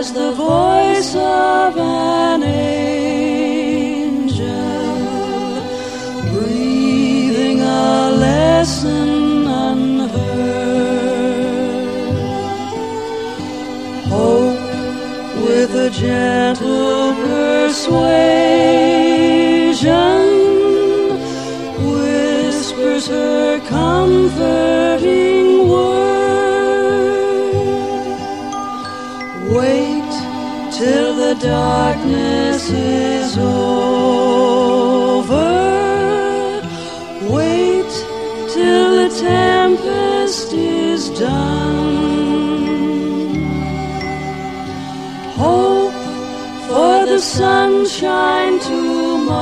as the voice of an angel, breathing a lesson unheard. Hope with a gentle persuasion whispers her comforting Wait till the darkness is over. Wait till the tempest is done. Hope for the sunshine tomorrow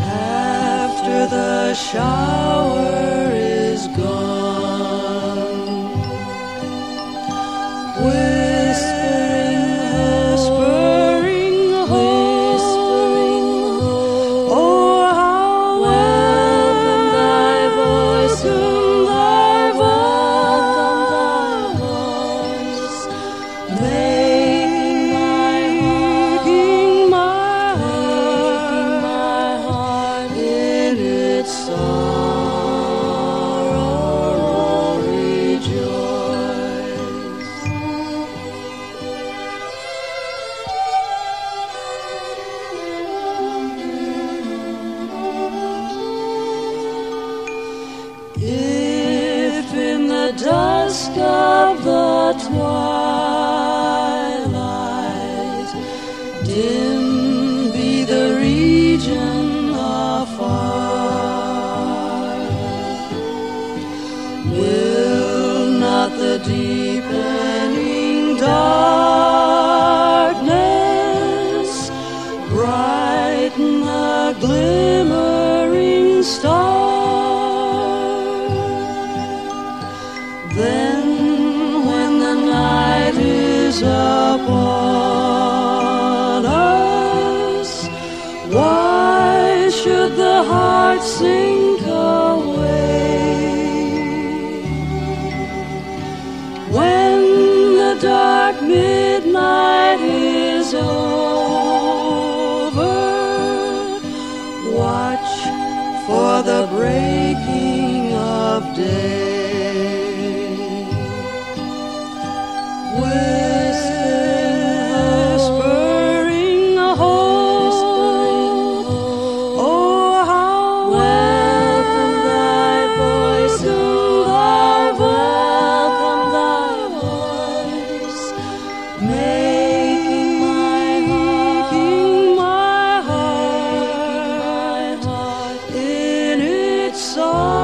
after the shower of the twilight dim be the region afar, will not the deepening darkness sink away? When the dark midnight is over, watch for the breaking of day. soul.